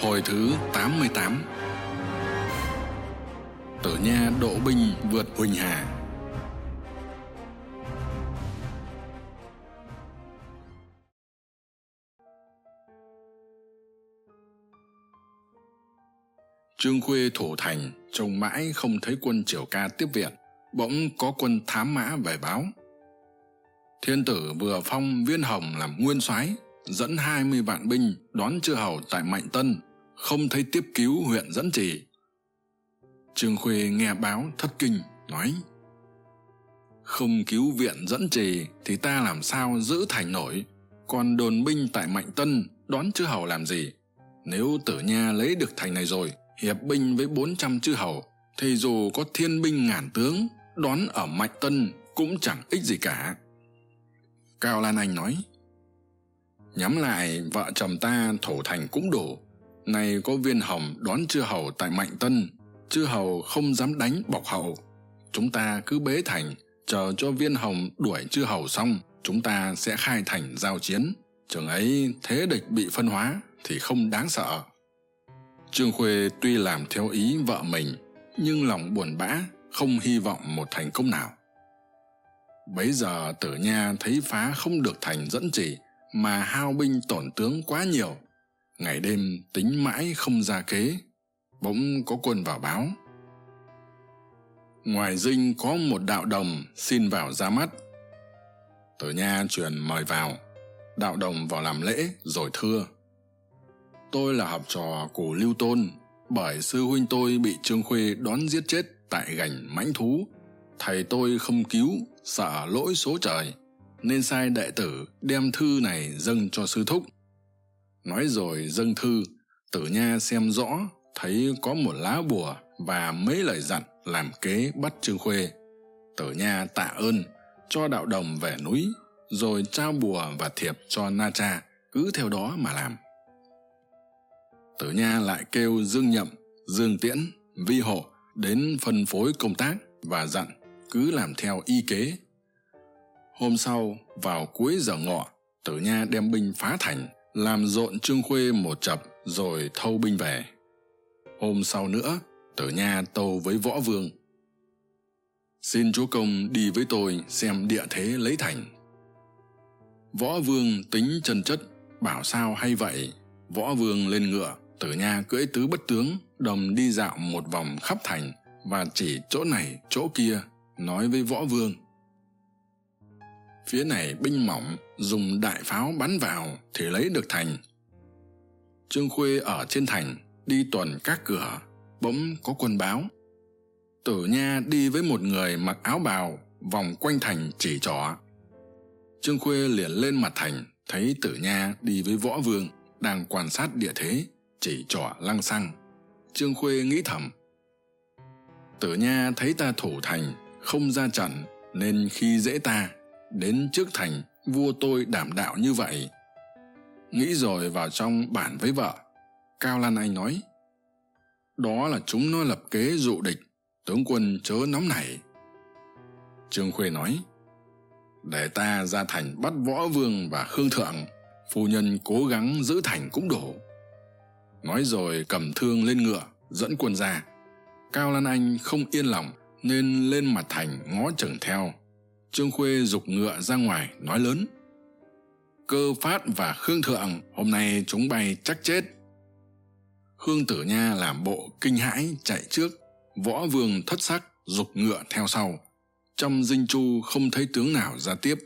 Hồi thứ 88 Tử Nha độ binh vượt Huỳnh Hà. Trương Khuê thủ thành, trông mãi không thấy quân triều ca tiếp viện, bỗng có quân thám mã về báo. Thiên tử vừa phong viên hồng làm nguyên soái dẫn hai mươi vạn binh đón chư hầu tại Mạnh Tân, không thấy tiếp cứu huyện dẫn trì. Trương Khuê nghe báo thất kinh, nói Không cứu viện dẫn trì thì ta làm sao giữ thành nổi, còn đồn binh tại Mạnh Tân đón chư hầu làm gì? Nếu tử nha lấy được thành này rồi, hiệp binh với bốn trăm chư hầu, thì dù có thiên binh ngàn tướng, đón ở Mạnh Tân cũng chẳng ích gì cả. Cao Lan Anh nói, nhắm lại vợ chồng ta thổ thành cũng đủ nay có viên hồng đón chư hầu tại mạnh tân, chư hầu không dám đánh bọc hậu chúng ta cứ bế thành, chờ cho viên hồng đuổi chư hầu xong, chúng ta sẽ khai thành giao chiến. Chừng ấy thế địch bị phân hóa thì không đáng sợ. Trương khuê tuy làm theo ý vợ mình, nhưng lòng buồn bã, không hy vọng một thành công nào. Bấy giờ tử nha thấy phá không được thành dẫn chỉ, mà hao binh tổn tướng quá nhiều ngày đêm tính mãi không ra kế, bỗng có quân vào báo. Ngoài dinh có một đạo đồng xin vào ra mắt. Tử nha truyền mời vào, đạo đồng vào làm lễ rồi thưa. Tôi là học trò của lưu tôn, bởi sư huynh tôi bị trương khuê đón giết chết tại gành mãnh thú. Thầy tôi không cứu, sợ lỗi số trời, nên sai đệ tử đem thư này dâng cho sư thúc nói rồi dâng thư, tử nha xem rõ, thấy có một lá bùa và mấy lời dặn làm kế bắt trương khuê. Tử nha tạ ơn, cho đạo đồng về núi, rồi trao bùa và thiệp cho na cha cứ theo đó mà làm. Tử nha lại kêu dương nhậm, dương tiễn, vi hộ đến phân phối công tác và dặn cứ làm theo y kế. Hôm sau, vào cuối giờ ngọ, tử nha đem binh phá thành làm rộn trương khuê một chập rồi thâu binh về. Hôm sau nữa tử nha tâu với võ vương. Xin chúa công đi với tôi xem địa thế lấy thành. Võ vương tính chân chất, bảo sao hay vậy? Võ vương lên ngựa tử nha cưỡi tứ bất tướng, đồng đi dạo một vòng khắp thành và chỉ chỗ này, chỗ kia, nói với võ vương phía này binh mỏng dùng đại pháo bắn vào thì lấy được thành. Trương khuê ở trên thành, đi tuần các cửa, bỗng có quân báo. Tử nha đi với một người mặc áo bào, vòng quanh thành chỉ trỏ. Trương khuê liền lên mặt thành, thấy tử nha đi với võ vương đang quan sát địa thế, chỉ trỏ lăng xăng. Trương khuê nghĩ thầm. Tử nha thấy ta thủ thành, không ra trận, nên khi dễ ta đến trước thành vua tôi đảm đạo như vậy. Nghĩ rồi vào trong bản với vợ, cao lan anh nói, đó là chúng nó lập kế dụ địch, tướng quân chớ nóng nảy. Trương khuê nói, để ta ra thành bắt võ vương và khương thượng, phu nhân cố gắng giữ thành cũng đủ. Nói rồi cầm thương lên ngựa, dẫn quân ra. Cao lan anh không yên lòng nên lên mặt thành ngó chừng theo trương khuê dục ngựa ra ngoài, nói lớn. Cơ phát và khương thượng, hôm nay chúng bay chắc chết. Khương tử nha làm bộ kinh hãi chạy trước, võ vương thất sắc dục ngựa theo sau. Trong dinh chu không thấy tướng nào ra tiếp.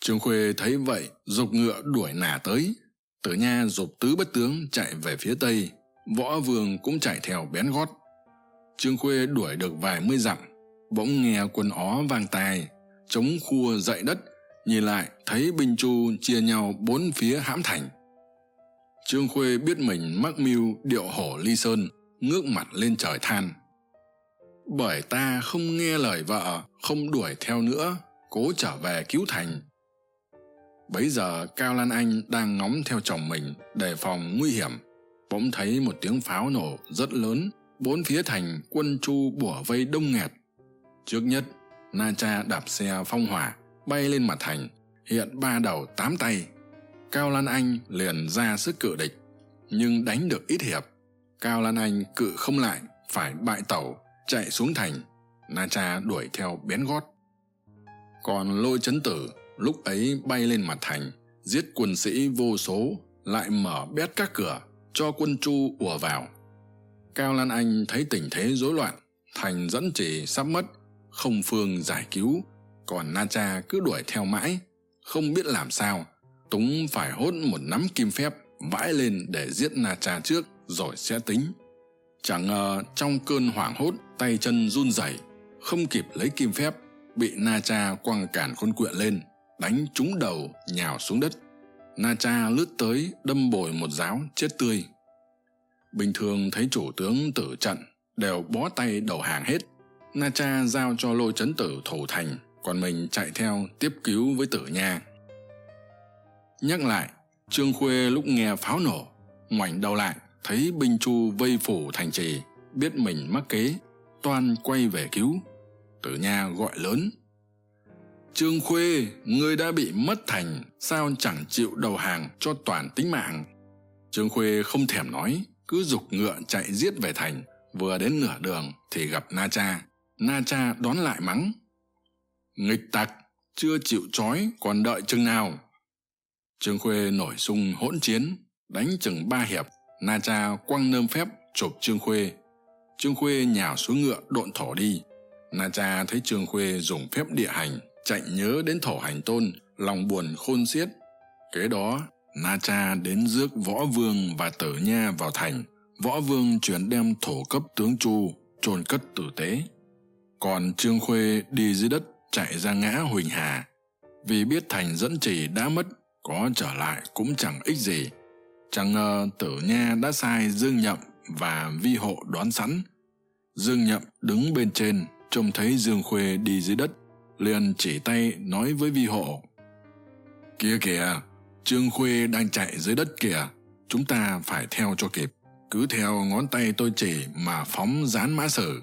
Trương khuê thấy vậy dục ngựa đuổi nà tới. Tử nha g tứ bất tướng chạy về phía tây, võ vương cũng chạy theo bén gót. Trương khuê đuổi được vài mươi dặm, bỗng nghe quân ó vang tai chống khua dậy đất, nhìn lại thấy binh chu chia nhau bốn phía hãm thành. Trương khuê biết mình mắc mưu điệu hổ ly sơn, ngước mặt lên trời than. Bởi ta không nghe lời vợ, không đuổi theo nữa, cố trở về cứu thành. Bấy giờ cao lan anh đang ngóng theo chồng mình đề phòng nguy hiểm, bỗng thấy một tiếng pháo nổ rất lớn, bốn phía thành quân chu bủa vây đông nghẹt. Trước nhất na cha đạp xe phong hỏa, bay lên mặt thành, hiện ba đầu tám tay. Cao lan anh liền ra sức cự địch, nhưng đánh được ít hiệp. Cao lan anh cự không lại, phải bại tẩu, chạy xuống thành. Na cha đuổi theo bén gót. Còn lôi chấn tử lúc ấy bay lên mặt thành, giết quân sĩ vô số, lại mở bét các cửa, cho quân chu ùa vào. Cao lan anh thấy tình thế rối loạn, thành dẫn chỉ sắp mất không phương giải cứu. Còn na cha cứ đuổi theo mãi, không biết làm sao. Túng phải hốt một nắm kim phép, vãi lên để giết na cha trước, rồi sẽ tính. Chẳng ngờ trong cơn hoảng hốt, tay chân run rẩy, không kịp lấy kim phép, bị na cha quăng cản khôn quyện lên, đánh trúng đầu, nhào xuống đất. Na cha lướt tới, đâm bồi một giáo, chết tươi. Bình thường thấy chủ tướng tử trận, đều bó tay đầu hàng hết na cha giao cho lôi trấn tử thủ thành, còn mình chạy theo tiếp cứu với tử nha. Nhắc lại, trương khuê lúc nghe pháo nổ, ngoảnh đầu lại, thấy binh chu vây phủ thành trì, biết mình mắc kế, toan quay về cứu. Tử nha gọi lớn. Trương khuê, ngươi đã bị mất thành, sao chẳng chịu đầu hàng cho toàn tính mạng? Trương khuê không thèm nói, cứ giục ngựa chạy giết về thành, vừa đến nửa đường thì gặp na cha na cha đón lại mắng. Nghịch tặc, chưa chịu trói, còn đợi chừng nào? Trương khuê nổi sung hỗn chiến, đánh chừng ba hiệp na cha quăng nơm phép chụp trương khuê. Trương khuê nhào xuống ngựa, độn thổ đi. Na cha thấy trương khuê dùng phép địa hành, chạy nhớ đến thổ hành tôn, lòng buồn khôn xiết. Kế đó, na cha đến rước võ vương và tử nha vào thành. Võ vương chuyển đem thổ cấp tướng chu, chôn cất tử tế còn trương khuê đi dưới đất chạy ra ngã huỳnh hà. Vì biết thành dẫn chỉ đã mất, có trở lại cũng chẳng ích gì. Chẳng ngờ tử nha đã sai dương nhậm và vi hộ đoán sẵn. Dương nhậm đứng bên trên, trông thấy dương khuê đi dưới đất, liền chỉ tay nói với vi hộ. Kia kìa, trương khuê đang chạy dưới đất kìa, chúng ta phải theo cho kịp. Cứ theo ngón tay tôi chỉ mà phóng dán mã sử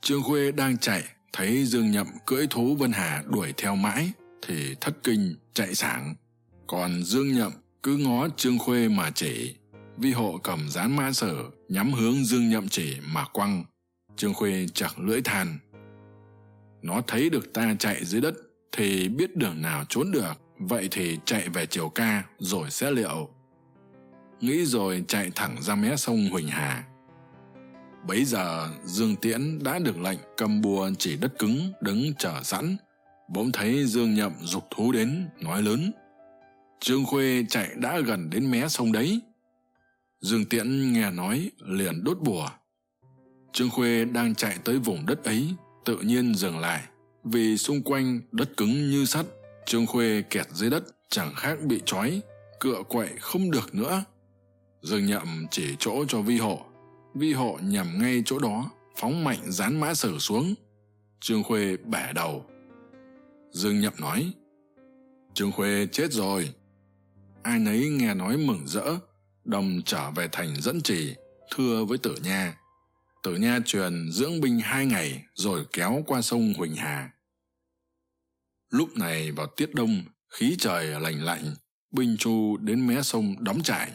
trương khuê đang chạy, thấy dương nhậm cưỡi thú vân hà đuổi theo mãi, thì thất kinh, chạy sảng. Còn dương nhậm cứ ngó trương khuê mà chỉ. Vi hộ cầm dán mã sở, nhắm hướng dương nhậm chỉ mà quăng. Trương khuê chặt lưỡi than. Nó thấy được ta chạy dưới đất, thì biết đường nào trốn được, vậy thì chạy về triều ca, rồi sẽ liệu. Nghĩ rồi chạy thẳng ra mé sông huỳnh hà bấy giờ, dương tiễn đã được lệnh cầm bùa chỉ đất cứng đứng chờ sẵn. Bỗng thấy dương nhậm dục thú đến, nói lớn, trương khuê chạy đã gần đến mé sông đấy. Dương tiễn nghe nói, liền đốt bùa. Trương khuê đang chạy tới vùng đất ấy, tự nhiên dừng lại. Vì xung quanh đất cứng như sắt, trương khuê kẹt dưới đất, chẳng khác bị trói, cựa quậy không được nữa. Dương nhậm chỉ chỗ cho vi hộ vi hộ nhằm ngay chỗ đó, phóng mạnh dán mã sử xuống. Trương khuê bẻ đầu. Dương nhậm nói, trương khuê chết rồi. Ai nấy nghe nói mừng rỡ, đồng trở về thành dẫn trì, thưa với tử nha. Tử nha truyền dưỡng binh hai ngày rồi kéo qua sông huỳnh hà. Lúc này vào tiết đông, khí trời lành lạnh, binh chu đến mé sông đóng trại.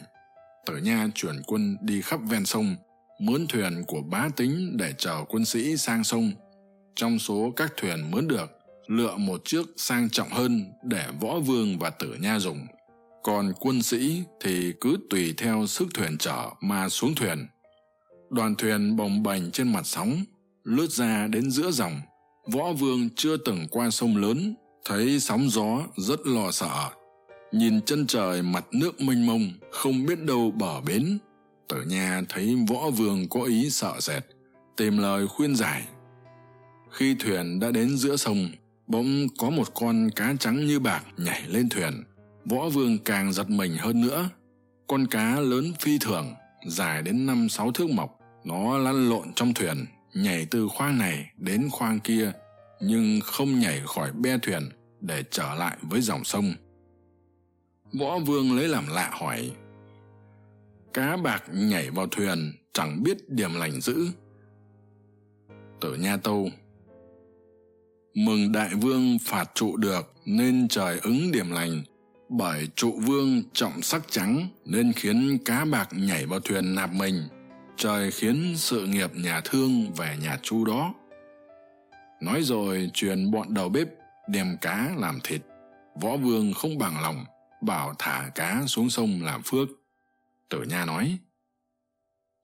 Tử nha chuyển quân đi khắp ven sông mướn thuyền của bá tính để chở quân sĩ sang sông. Trong số các thuyền mướn được, lựa một chiếc sang trọng hơn để võ vương và tử nha dùng. Còn quân sĩ thì cứ tùy theo sức thuyền chở mà xuống thuyền. Đoàn thuyền bồng bềnh trên mặt sóng, lướt ra đến giữa dòng. Võ vương chưa từng qua sông lớn, thấy sóng gió rất lo sợ. Nhìn chân trời mặt nước mênh mông, không biết đâu bờ bến tử nha thấy võ vương có ý sợ sệt, tìm lời khuyên giải. Khi thuyền đã đến giữa sông, bỗng có một con cá trắng như bạc nhảy lên thuyền. Võ vương càng giật mình hơn nữa. Con cá lớn phi thường, dài đến năm sáu thước mọc, nó lăn lộn trong thuyền, nhảy từ khoang này đến khoang kia, nhưng không nhảy khỏi be thuyền để trở lại với dòng sông. Võ vương lấy làm lạ hỏi cá bạc nhảy vào thuyền, chẳng biết điểm lành dữ. Tử nha tâu mừng đại vương phạt trụ được nên trời ứng điểm lành, bởi trụ vương trọng sắc trắng nên khiến cá bạc nhảy vào thuyền nạp mình, trời khiến sự nghiệp nhà thương về nhà chu đó. Nói rồi truyền bọn đầu bếp đem cá làm thịt, võ vương không bằng lòng, bảo thả cá xuống sông làm phước tử nha nói,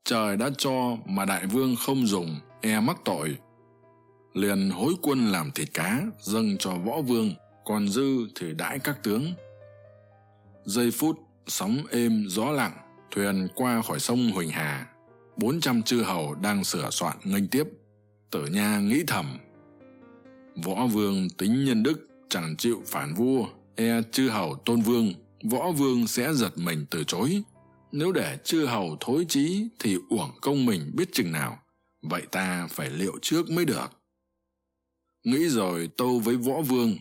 trời đã cho mà đại vương không dùng e mắc tội. Liền hối quân làm thịt cá, dâng cho võ vương, còn dư thì đãi các tướng. Giây phút sóng êm gió lặng, thuyền qua khỏi sông huỳnh hà. Bốn trăm chư hầu đang sửa soạn nghênh tiếp. Tử nha nghĩ thầm, võ vương tính nhân đức, chẳng chịu phản vua e chư hầu tôn vương, võ vương sẽ giật mình từ chối nếu để chư hầu thối chí thì uổng công mình biết chừng nào. Vậy ta phải liệu trước mới được. Nghĩ rồi tâu với võ vương.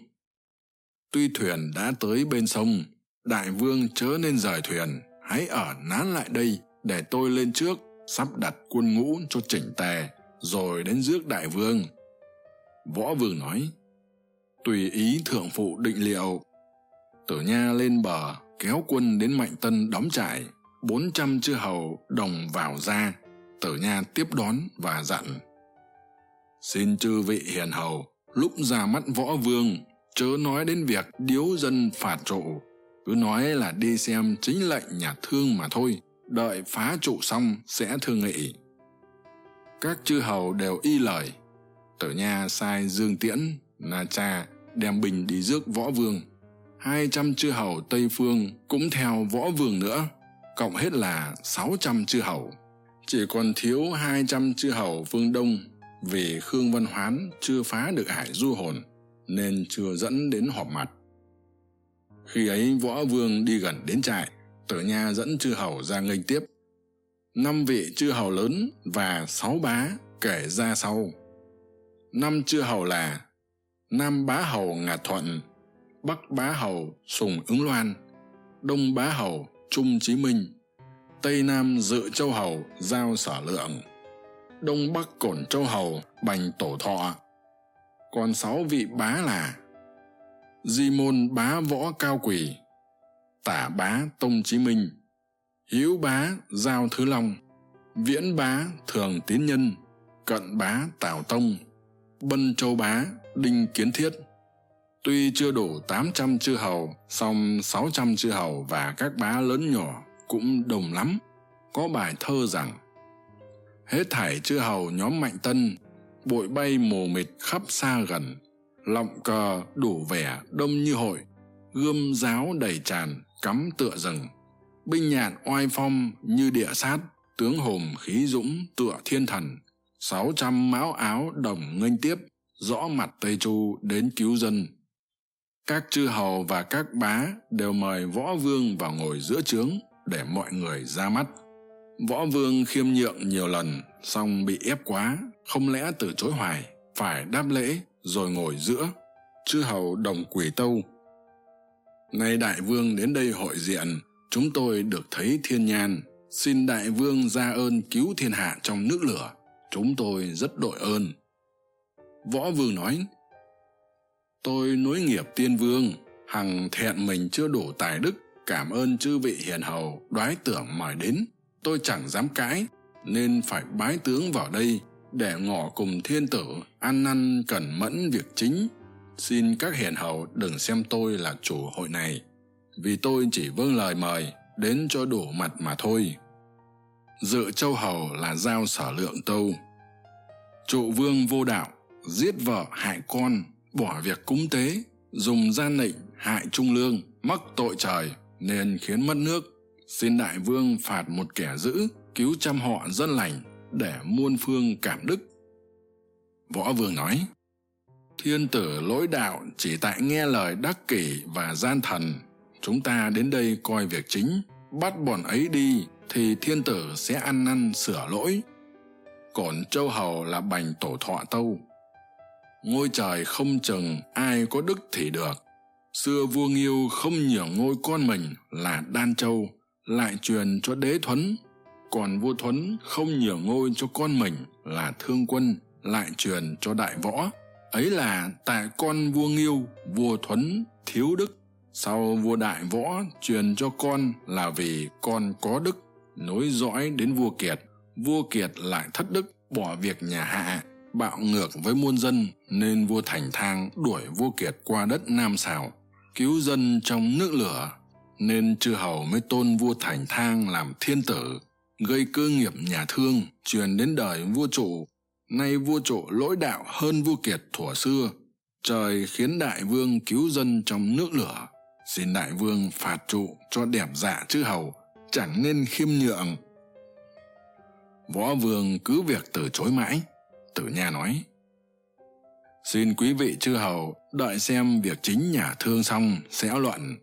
Tuy thuyền đã tới bên sông, đại vương chớ nên rời thuyền. Hãy ở nán lại đây để tôi lên trước, sắp đặt quân ngũ cho chỉnh tề, rồi đến rước đại vương. Võ vương nói, tùy ý thượng phụ định liệu. Tử nha lên bờ, kéo quân đến mạnh tân đóng trại bốn trăm chư hầu đồng vào ra, tử nha tiếp đón và dặn, xin chư vị hiền hầu, lúc ra mắt võ vương, chớ nói đến việc điếu dân phạt trụ, cứ nói là đi xem chính lệnh nhà thương mà thôi, đợi phá trụ xong sẽ thương nghị. Các chư hầu đều y lời. Tử nha sai dương tiễn, na cha đem binh đi rước võ vương. Hai trăm chư hầu tây phương cũng theo võ vương nữa cộng hết là sáu trăm chư hầu. Chỉ còn thiếu hai trăm chư hầu phương đông vì khương văn hoán chưa phá được hải du hồn, nên chưa dẫn đến họp mặt. Khi ấy võ vương đi gần đến trại tử nha dẫn chư hầu ra nghênh tiếp. Năm vị chư hầu lớn và sáu bá kể ra sau. Năm chư hầu là nam bá hầu ngạt thuận, bắc bá hầu sùng ứng loan, đông bá hầu trung chí minh, tây nam dự châu hầu giao sở lượng. Đông bắc cổn châu hầu bành tổ thọ. Còn sáu vị bá là di môn bá võ cao quỳ, tả bá tông chí minh, hiếu bá giao thứ long, viễn bá thường tiến nhân, cận bá tào tông, bân châu bá đinh kiến thiết tuy chưa đủ tám trăm chư hầu, song sáu trăm chư hầu và các bá lớn nhỏ cũng đồng lắm. Có bài thơ rằng, hết thảy chư hầu nhóm mạnh tân, bụi bay mù mịt khắp xa gần. Lọng cờ đủ vẻ đông như hội, gươm giáo đầy tràn, cắm tựa rừng. Binh nhạn oai phong như địa sát, tướng hùng khí dũng tựa thiên thần. Sáu trăm mão áo đồng nghênh tiếp, rõ mặt tây chu đến cứu dân các chư hầu và các bá đều mời võ vương vào ngồi giữa trướng để mọi người ra mắt. Võ vương khiêm nhượng nhiều lần, song bị ép quá, không lẽ từ chối hoài, phải đáp lễ rồi ngồi giữa. Chư hầu đồng quỷ tâu. Nay đại vương đến đây hội diện, chúng tôi được thấy thiên nhan. Xin đại vương ra ơn cứu thiên hạ trong nước lửa, chúng tôi rất đội ơn. Võ vương nói tôi nối nghiệp tiên vương, hằng thẹn mình chưa đủ tài đức, cảm ơn chư vị hiền hầu, đoái tưởng mời đến. Tôi chẳng dám cãi, nên phải bái tướng vào đây, để ngỏ cùng thiên tử ăn năn cẩn mẫn việc chính. Xin các hiền hầu đừng xem tôi là chủ hội này, vì tôi chỉ vâng lời mời, đến cho đủ mặt mà thôi. Dự châu hầu là giao sở lượng tâu. Trụ vương vô đạo, giết vợ hại con bỏ việc cúng tế, dùng gian nịnh hại trung lương, mắc tội trời, nên khiến mất nước. Xin đại vương phạt một kẻ dữ, cứu trăm họ dân lành, để muôn phương cảm đức. Võ vương nói, thiên tử lỗi đạo chỉ tại nghe lời đắc kỷ và gian thần. Chúng ta đến đây coi việc chính, bắt bọn ấy đi thì thiên tử sẽ ăn năn sửa lỗi. Cổn châu hầu là bành tổ thọ tâu ngôi trời không chừng ai có đức thì được. Xưa vua nghiêu không nhường ngôi con mình là đan châu, lại truyền cho đế thuấn. Còn vua thuấn không nhường ngôi cho con mình là thương quân, lại truyền cho đại võ. Ấy là tại con vua nghiêu, vua thuấn thiếu đức. Sau vua đại võ truyền cho con là vì con có đức. Nối dõi đến vua kiệt vua kiệt lại thất đức, bỏ việc nhà hạ bạo ngược với muôn dân nên vua thành thang đuổi vua kiệt qua đất nam xào cứu dân trong nước lửa, nên chư hầu mới tôn vua thành thang làm thiên tử, gây cơ nghiệp nhà thương truyền đến đời vua trụ. Nay vua trụ lỗi đạo hơn vua kiệt thuở xưa, trời khiến đại vương cứu dân trong nước lửa. Xin đại vương phạt trụ cho đẹp dạ chư hầu, chẳng nên khiêm nhượng. Võ vương cứ việc từ chối mãi tử nha nói. Xin quý vị chư hầu đợi xem việc chính nhà thương xong sẽ luận.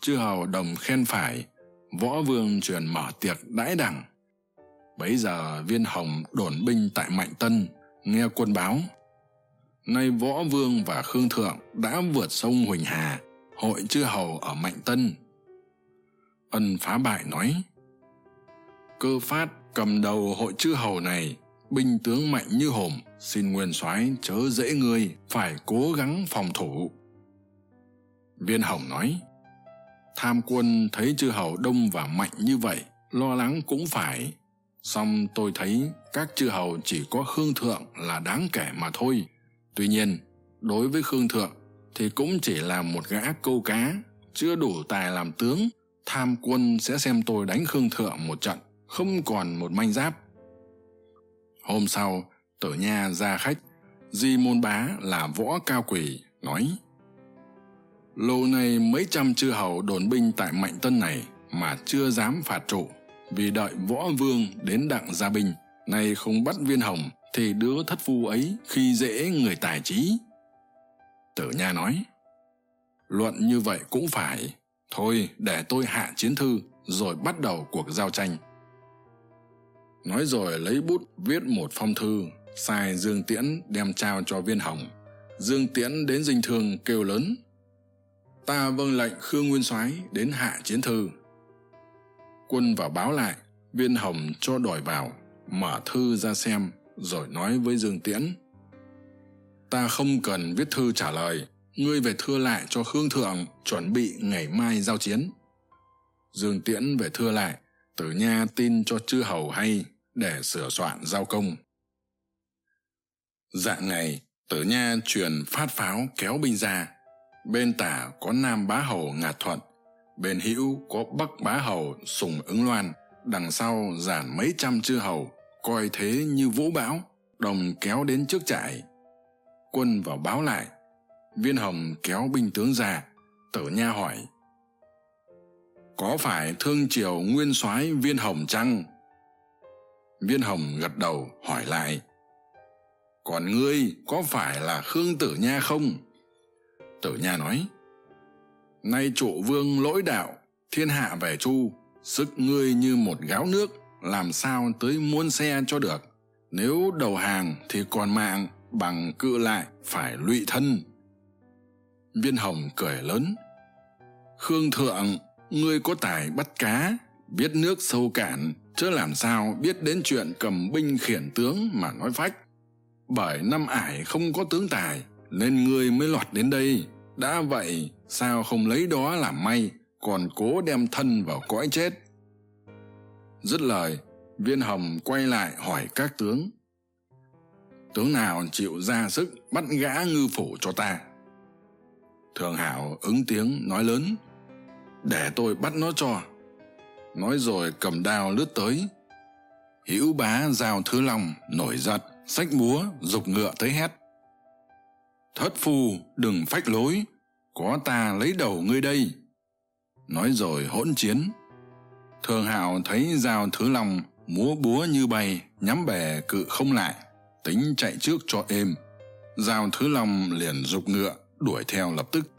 Chư hầu đồng khen phải, võ vương truyền mở tiệc đãi đẳng. Bấy giờ viên hồng đồn binh tại mạnh tân, nghe quân báo. Nay võ vương và khương thượng đã vượt sông huỳnh hà, hội chư hầu ở mạnh tân. Ân phá bại nói, cơ phát cầm đầu hội chư hầu này binh tướng mạnh như hổm, xin nguyên soái chớ dễ ngươi, phải cố gắng phòng thủ. Viên hồng nói, tham quân thấy chư hầu đông và mạnh như vậy, lo lắng cũng phải. Song tôi thấy các chư hầu chỉ có khương thượng là đáng kể mà thôi. Tuy nhiên, đối với khương thượng thì cũng chỉ là một gã câu cá, chưa đủ tài làm tướng. Tham quân sẽ xem tôi đánh khương thượng một trận, không còn một manh giáp hôm sau, tử nha ra khách. Di môn bá là võ cao quỷ nói, lâu nay mấy trăm chư hầu đồn binh tại mạnh tân này mà chưa dám phạt trụ. Vì đợi võ vương đến đặng gia binh, nay không bắt viên hồng thì đứa thất phu ấy khi dễ người tài trí. Tử nha nói, luận như vậy cũng phải. Thôi, để tôi hạ chiến thư, rồi bắt đầu cuộc giao tranh nói rồi lấy bút viết một phong thư, sai dương tiễn đem trao cho viên hồng. Dương tiễn đến dinh thương kêu lớn, ta vâng lệnh khương nguyên soái đến hạ chiến thư. Quân vào báo lại, viên hồng cho đòi vào, mở thư ra xem, rồi nói với dương tiễn, ta không cần viết thư trả lời, ngươi về thưa lại cho khương thượng chuẩn bị ngày mai giao chiến. Dương tiễn về thưa lại, tử nha tin cho chư hầu hay để sửa soạn giao công. Dạng ngày tử nha truyền phát pháo kéo binh ra. Bên tả có nam bá hầu ngạt thuận, bên hữu có bắc bá hầu sùng ứng loan, đằng sau dàn mấy trăm chư hầu, coi thế như vũ bão, đồng kéo đến trước trại. Quân vào báo lại, viên hồng kéo binh tướng ra tử nha hỏi, có phải thương triều nguyên soái viên hồng chăng? Viên hồng gật đầu hỏi lại, còn ngươi có phải là khương tử nha không? Tử nha nói, nay trụ vương lỗi đạo, thiên hạ về chu sức ngươi như một gáo nước, làm sao tới muôn xe cho được. Nếu đầu hàng thì còn mạng, bằng cự lại phải lụy thân. Viên hồng cười lớn, khương thượng, ngươi có tài bắt cá, biết nước sâu cạn chớ làm sao biết đến chuyện cầm binh khiển tướng mà nói phách? Bởi năm ải không có tướng tài, nên ngươi mới lọt đến đây. Đã vậy, sao không lấy đó làm may, còn cố đem thân vào cõi chết? Dứt lời, viên hồng quay lại hỏi các tướng. Tướng nào chịu ra sức bắt gã ngư phủ cho ta? Thường hảo ứng tiếng nói lớn. Để tôi bắt nó cho nói rồi cầm đao lướt tới. Hữu bá giao thứ long, nổi giận, xách búa giục ngựa tới hét. Thất phu, đừng phách lối, có ta lấy đầu ngươi đây. Nói rồi hỗn chiến. Thường hạo thấy giao thứ long, múa búa như bay, nhắm bè cự không lại, tính chạy trước cho êm. Giao thứ long liền giục ngựa, đuổi theo lập tức.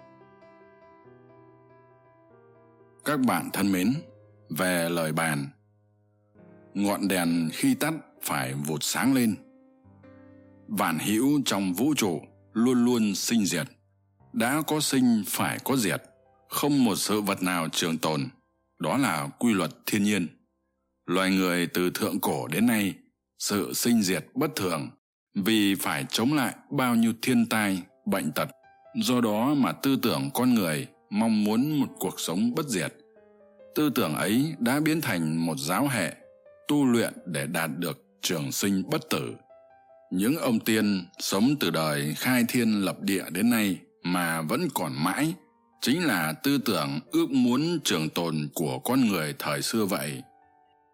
Các bạn thân mến về lời bàn, ngọn đèn khi tắt phải vụt sáng lên. Vạn hữu trong vũ trụ luôn luôn sinh diệt, đã có sinh phải có diệt, không một sự vật nào trường tồn, đó là quy luật thiên nhiên. Loài người từ thượng cổ đến nay, sự sinh diệt bất thường vì phải chống lại bao nhiêu thiên tai, bệnh tật. Do đó mà tư tưởng con người mong muốn một cuộc sống bất diệt tư tưởng ấy đã biến thành một giáo hệ, tu luyện để đạt được trường sinh bất tử. Những ông tiên sống từ đời khai thiên lập địa đến nay mà vẫn còn mãi chính là tư tưởng ước muốn trường tồn của con người thời xưa vậy.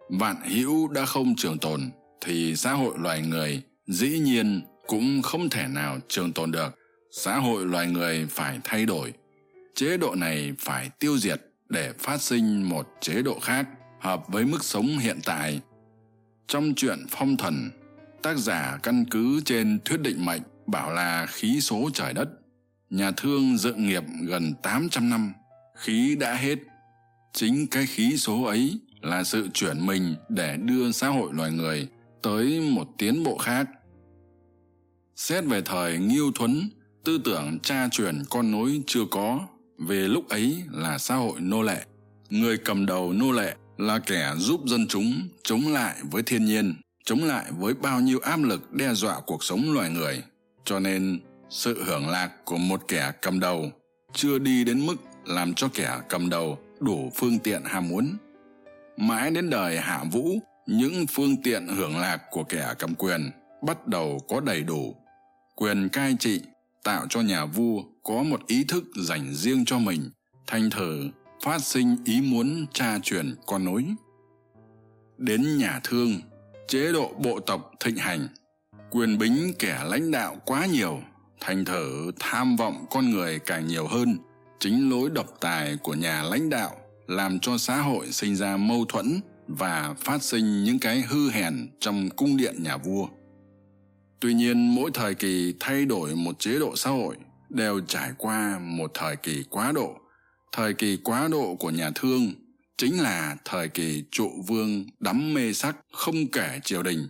Vạn hữu đã không trường tồn thì xã hội loài người dĩ nhiên cũng không thể nào trường tồn được. Xã hội loài người phải thay đổi, chế độ này phải tiêu diệt để phát sinh một chế độ khác hợp với mức sống hiện tại. Trong chuyện phong thần, tác giả căn cứ trên thuyết định mệnh bảo là khí số trời đất. Nhà thương dựng nghiệp gần tám trăm năm, khí đã hết. Chính cái khí số ấy là sự chuyển mình để đưa xã hội loài người tới một tiến bộ khác. Xét về thời nghiêu thuấn, tư tưởng cha truyền con nối chưa có về lúc ấy là xã hội nô lệ. Người cầm đầu nô lệ là kẻ giúp dân chúng chống lại với thiên nhiên, chống lại với bao nhiêu áp lực đe dọa cuộc sống loài người. Cho nên, sự hưởng lạc của một kẻ cầm đầu chưa đi đến mức làm cho kẻ cầm đầu đủ phương tiện ham muốn. Mãi đến đời hạ vũ, những phương tiện hưởng lạc của kẻ cầm quyền bắt đầu có đầy đủ. Quyền cai trị tạo cho nhà vua có một ý thức dành riêng cho mình, thành thử phát sinh ý muốn tra truyền con nối. Đến nhà thương, chế độ bộ tộc thịnh hành, quyền bính kẻ lãnh đạo quá nhiều, thành thử tham vọng con người càng nhiều hơn, chính lối độc tài của nhà lãnh đạo làm cho xã hội sinh ra mâu thuẫn và phát sinh những cái hư hèn trong cung điện nhà vua tuy nhiên, mỗi thời kỳ thay đổi một chế độ xã hội đều trải qua một thời kỳ quá độ. Thời kỳ quá độ của nhà thương chính là thời kỳ trụ vương đắm mê sắc không kể triều đình.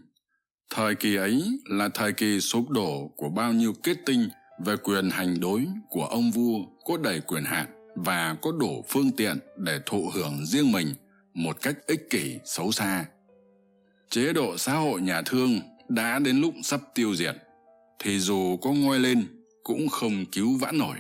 Thời kỳ ấy là thời kỳ sụp đổ của bao nhiêu kết tinh về quyền hành đối của ông vua, có đầy quyền hạn và có đủ phương tiện để thụ hưởng riêng mình một cách ích kỷ xấu xa. Chế độ xã hội nhà thương đã đến lúc sắp tiêu diệt, thì dù có ngoi lên cũng không cứu vãn nổi.